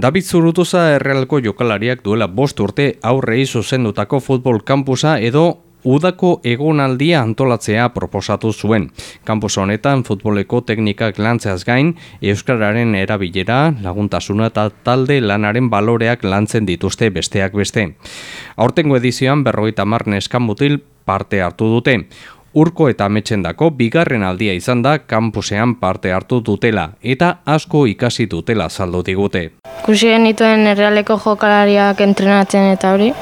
David Zurutuza errealko jokalariak duela bost urte aurrei zuzendutako futbol kampusa edo udako egonaldia antolatzea proposatu zuen. Kampus honetan futboleko teknikak lantzeaz gain, Euskararen erabilera, laguntasuna eta talde lanaren baloreak lantzen dituzte besteak beste. Aurtengo edizioan berroita marneskan mutil parte hartu dute. Urko eta ametxendako bigarren aldia izan da kampusean parte hartu dutela eta asko ikasi dutela saldo digute. Kusi genituen errealeko jokalariak entrenatzen eta hori,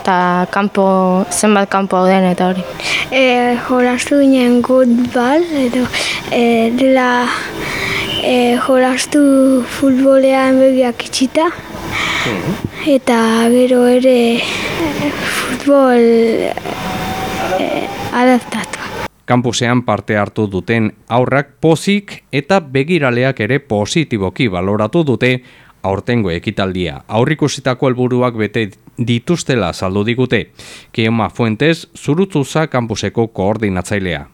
eta kanpo, zenbat kanpo hau den eta hori. E, jolastu ginen gutbal, edo e, dela e, jolastu futbolean begiak itxita, mhm. eta gero ere futbol e, adaptatu. Kampusean parte hartu duten aurrak pozik eta begiraleak ere positiboki baloratu dute aurtengo ekitaldia. Aurrikusitako helburuak bete dituztela saldu digute. Keoma Fuentes zurutzuza kampuseko koordinatzailea.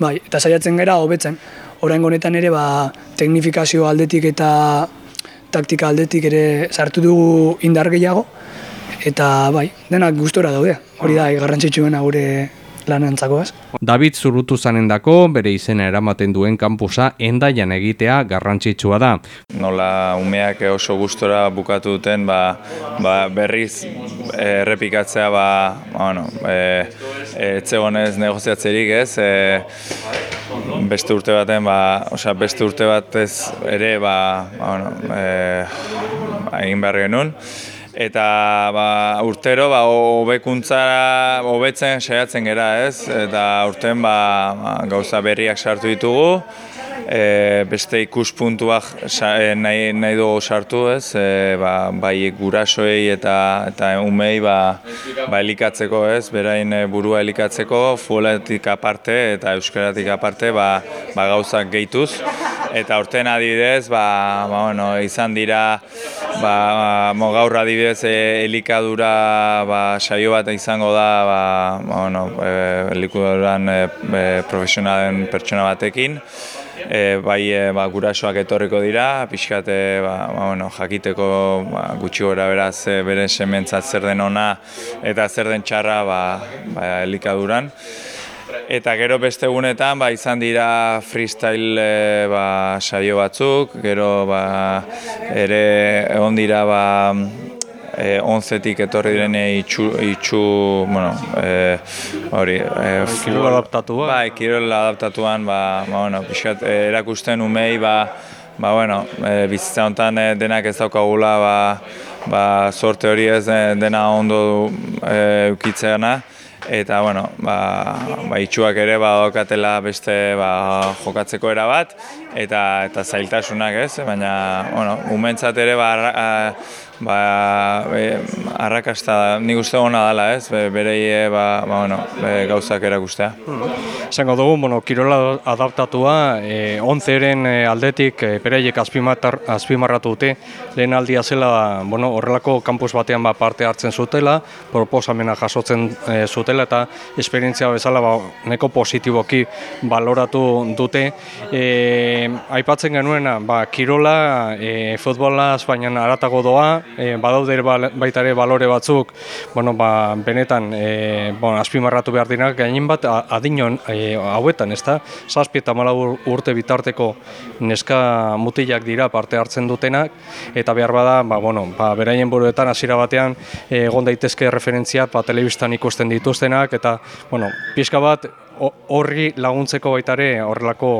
Bai, eta saiatzen gera hobetzen. Orain honetan ere ba, teknifikazio aldetik eta taktika aldetik ere sartu dugu indar gehiago. Eta bai, denak gustora daude. Hori da, garrantzitsuena gure lanentzako ez. David Zurutu zanendako bere izena eramaten duen kampusa endaian egitea garrantzitsua da. Nola umeak oso gustora bukatu duten ba, ba berriz errepikatzea ba, bueno, e, etzegonez negoziatzerik ez, e, beste urte baten, ba, osea, beste urte batez ere ba, ba bueno, e, egin behar genuen eta ba, urtero ba hobekuntzara hobetzen saiatzen gera, ez? Eta urten ba, ba gauza berriak sartu ditugu e, beste ikuspuntuak e, nahi, nahi dugu sartu ez, e, ba, bai gurasoei eta eta umei ba, ba elikatzeko ez, berain e, burua elikatzeko, fuoletik aparte eta euskaratik aparte ba, ba gauzak gehituz. Eta urten adibidez, ba, ba, bueno, izan dira ba, mo gaur adibidez e, elikadura ba, saio bat izango da ba, ba, bueno, e, elikuduran e, e, profesionalen pertsona batekin e, bai e, ba, gurasoak etorriko dira, pixkat e, ba, ba, bueno, jakiteko ba, gutxi gora beraz e, bere sementzat zer den ona eta zer den txarra ba, ba, elikaduran. Eta gero beste egunetan ba, izan dira freestyle e, ba, saio batzuk, gero ba, ere egon dira ba, eh, onzetik etorri direne itxu, itxu bueno, eh, hori, eh, kirol adaptatuan? Bai, kirol adaptatuan, ba, ba, bueno, pixat, eh, erakusten umei, ba, ba, bueno, eh, bizitza honetan eh, denak ez daukagula, ba, ba, sorte hori ez dena ondo eh, ukitzeana, eta bueno, ba, ba, itxuak ere ba, beste ba, jokatzeko era bat eta eta zailtasunak ez, baina bueno, umentzat ere ba, ba, e, arrakasta nik uste gona dela, ez? Be, berei e, ba, ba, bueno, be, gauzak erakustea. Zango dugu, bueno, kirola adaptatua, e, onzeren e, aldetik e, bereiek azpimarratu dute, lehen aldia zela, bueno, horrelako kampus batean ba, parte hartzen zutela, proposamena jasotzen e, zutela, eta esperientzia bezala ba, neko positiboki baloratu dute. E, aipatzen genuena, ba, kirola, e, futbolaz, baina aratago doa, e, badaude baita ere balore batzuk, bueno, ba, benetan e, bueno, azpimarratu behar dinak, gainin bat adinon e, hauetan, ez da? Zazpi eta urte bitarteko neska mutilak dira parte hartzen dutenak, eta behar bada, ba, bueno, ba, beraien buruetan hasiera batean egon daitezke referentzia ba, telebistan ikusten dituztenak, eta bueno, pixka bat horri laguntzeko baitare horrelako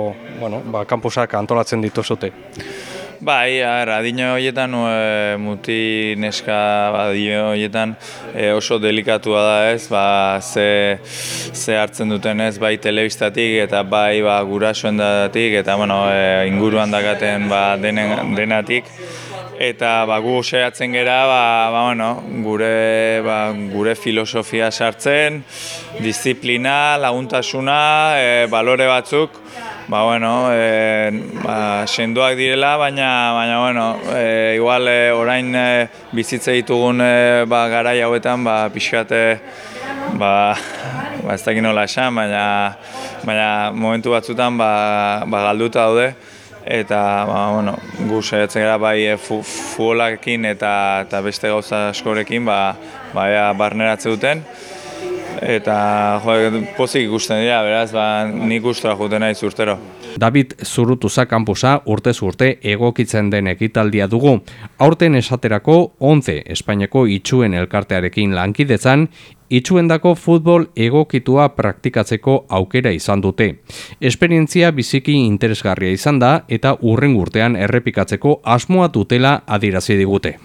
bueno, ba, kampusak antolatzen dituzute. Bai, ara, adino horietan, e, muti neska adino horietan e, oso delikatua da ez, ba, ze, ze hartzen duten ez, bai telebistatik eta bai ba, gurasoen datik eta bueno, e, inguruan dakaten ba, denen, denatik. Eta ba, gu saiatzen gera, ba, ba, bueno, gure, ba, gure filosofia sartzen, disiplina, laguntasuna, e, balore batzuk, Ba, bueno, e, ba, sendoak direla, baina, baina bueno, e, igual e, orain e, bizitze ditugun e, ba, garai hauetan, ba, pixkate, ba, ba, ez dakit nola esan, baina, baina momentu batzutan ba, ba, galduta daude, eta ba, bueno, gu saiatzen gara bai e, fu, futbolarekin eta, eta beste gauza askorekin ba, ba, ea barneratze duten. Eta jo, pozik ikusten dira, beraz, ba, nik gustora juten naiz urtero. David Zurutuza kampusa urtez urte egokitzen den ekitaldia dugu. Aurten esaterako 11 Espainiako itxuen elkartearekin lankidetzan, itxuendako futbol egokitua praktikatzeko aukera izan dute. Esperientzia biziki interesgarria izan da eta urren urtean errepikatzeko asmoa dutela adirazi digute.